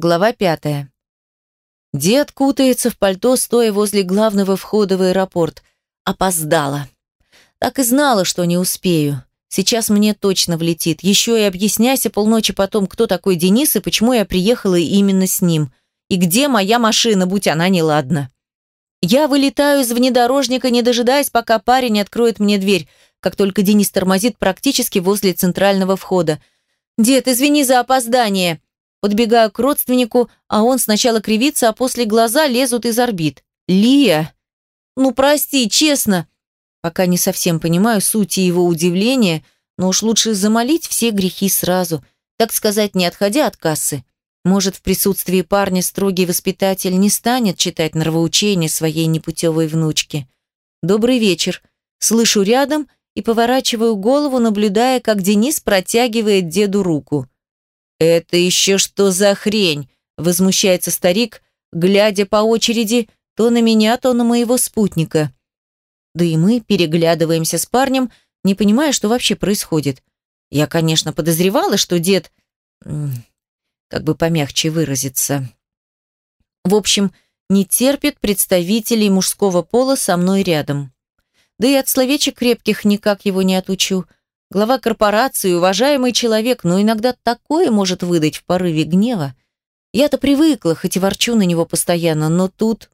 Глава пятая. Дед кутается в пальто, стоя возле главного входа в аэропорт. Опоздала. Так и знала, что не успею. Сейчас мне точно влетит. Еще и объясняйся полночи потом, кто такой Денис и почему я приехала именно с ним. И где моя машина, будь она неладна. Я вылетаю из внедорожника, не дожидаясь, пока парень откроет мне дверь, как только Денис тормозит практически возле центрального входа. «Дед, извини за опоздание!» Подбегаю к родственнику, а он сначала кривится, а после глаза лезут из орбит. «Лия!» «Ну, прости, честно!» Пока не совсем понимаю сути его удивления, но уж лучше замолить все грехи сразу, так сказать, не отходя от кассы. Может, в присутствии парня строгий воспитатель не станет читать нравоучения своей непутевой внучке. «Добрый вечер!» Слышу рядом и поворачиваю голову, наблюдая, как Денис протягивает деду руку. «Это еще что за хрень?» – возмущается старик, глядя по очереди то на меня, то на моего спутника. Да и мы переглядываемся с парнем, не понимая, что вообще происходит. Я, конечно, подозревала, что дед... Как бы помягче выразиться. В общем, не терпит представителей мужского пола со мной рядом. Да и от словечек крепких никак его не отучу – Глава корпорации, уважаемый человек, но иногда такое может выдать в порыве гнева. Я-то привыкла, хоть и ворчу на него постоянно, но тут...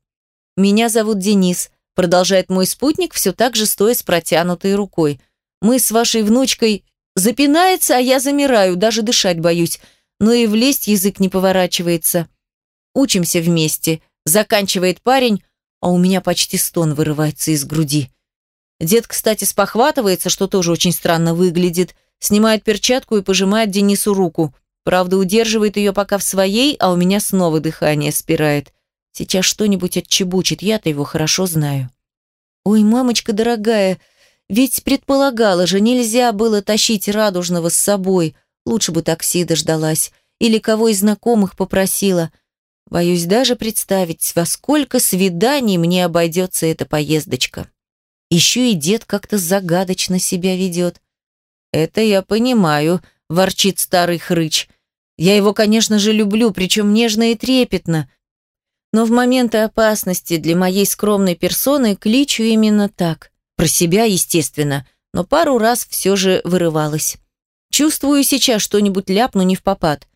Меня зовут Денис, продолжает мой спутник, все так же стоя с протянутой рукой. Мы с вашей внучкой... Запинается, а я замираю, даже дышать боюсь. Но и влезть язык не поворачивается. Учимся вместе. Заканчивает парень, а у меня почти стон вырывается из груди. Дед, кстати, спохватывается, что тоже очень странно выглядит, снимает перчатку и пожимает Денису руку. Правда, удерживает ее пока в своей, а у меня снова дыхание спирает. Сейчас что-нибудь отчебучит, я-то его хорошо знаю. Ой, мамочка дорогая, ведь предполагала же, нельзя было тащить радужного с собой. Лучше бы такси дождалась. Или кого из знакомых попросила. Боюсь даже представить, во сколько свиданий мне обойдется эта поездочка. Еще и дед как-то загадочно себя ведет. «Это я понимаю», – ворчит старый хрыч. «Я его, конечно же, люблю, причем нежно и трепетно. Но в моменты опасности для моей скромной персоны кличу именно так. Про себя, естественно, но пару раз все же вырывалась. Чувствую сейчас что-нибудь ляпну не в попад.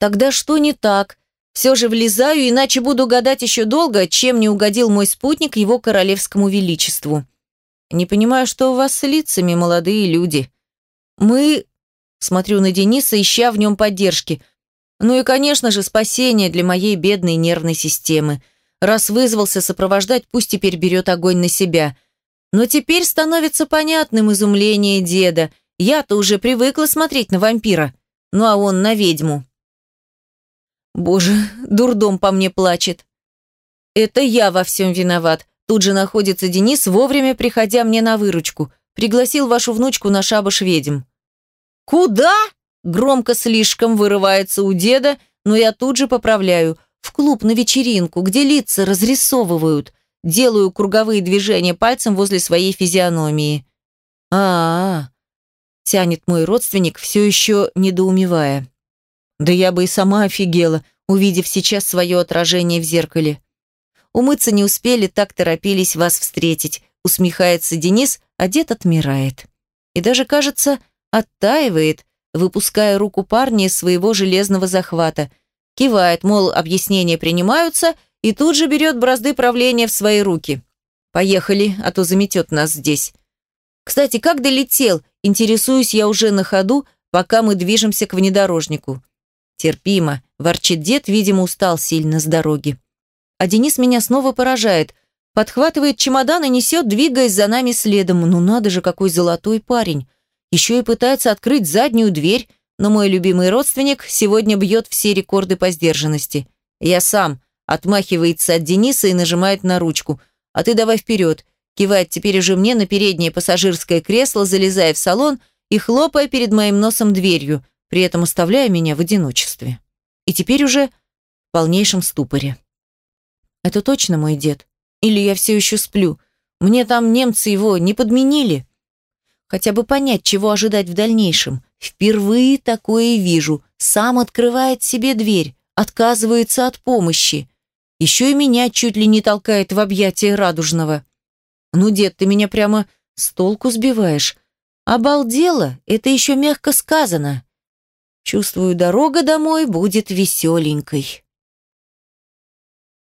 Тогда что не так? Все же влезаю, иначе буду гадать еще долго, чем не угодил мой спутник его королевскому величеству. Не понимаю, что у вас с лицами, молодые люди. Мы... Смотрю на Дениса, ища в нем поддержки. Ну и, конечно же, спасение для моей бедной нервной системы. Раз вызвался сопровождать, пусть теперь берет огонь на себя. Но теперь становится понятным изумление деда. Я-то уже привыкла смотреть на вампира. Ну а он на ведьму. Боже, дурдом по мне плачет. Это я во всем виноват. Тут же находится Денис, вовремя приходя мне на выручку. Пригласил вашу внучку на шабаш ведьм. «Куда?» Громко слишком вырывается у деда, но я тут же поправляю. В клуб на вечеринку, где лица разрисовывают. Делаю круговые движения пальцем возле своей физиономии. а а, -а тянет мой родственник, все еще недоумевая. Да я бы и сама офигела, увидев сейчас свое отражение в зеркале. Умыться не успели, так торопились вас встретить. Усмехается Денис, а дед отмирает. И даже, кажется, оттаивает, выпуская руку парня из своего железного захвата. Кивает, мол, объяснения принимаются, и тут же берет бразды правления в свои руки. Поехали, а то заметет нас здесь. Кстати, как долетел? Интересуюсь я уже на ходу, пока мы движемся к внедорожнику. Терпимо, ворчит дед, видимо, устал сильно с дороги. А Денис меня снова поражает. Подхватывает чемодан и несет, двигаясь за нами следом. Ну надо же, какой золотой парень. Еще и пытается открыть заднюю дверь, но мой любимый родственник сегодня бьет все рекорды по сдержанности. Я сам. Отмахивается от Дениса и нажимает на ручку. А ты давай вперед. Кивает теперь уже мне на переднее пассажирское кресло, залезая в салон и хлопая перед моим носом дверью, при этом оставляя меня в одиночестве. И теперь уже в полнейшем ступоре. Это точно мой дед? Или я все еще сплю? Мне там немцы его не подменили? Хотя бы понять, чего ожидать в дальнейшем. Впервые такое вижу. Сам открывает себе дверь. отказывается от помощи. Еще и меня чуть ли не толкает в объятия радужного. Ну, дед, ты меня прямо с толку сбиваешь. Обалдела, это еще мягко сказано. Чувствую, дорога домой будет веселенькой.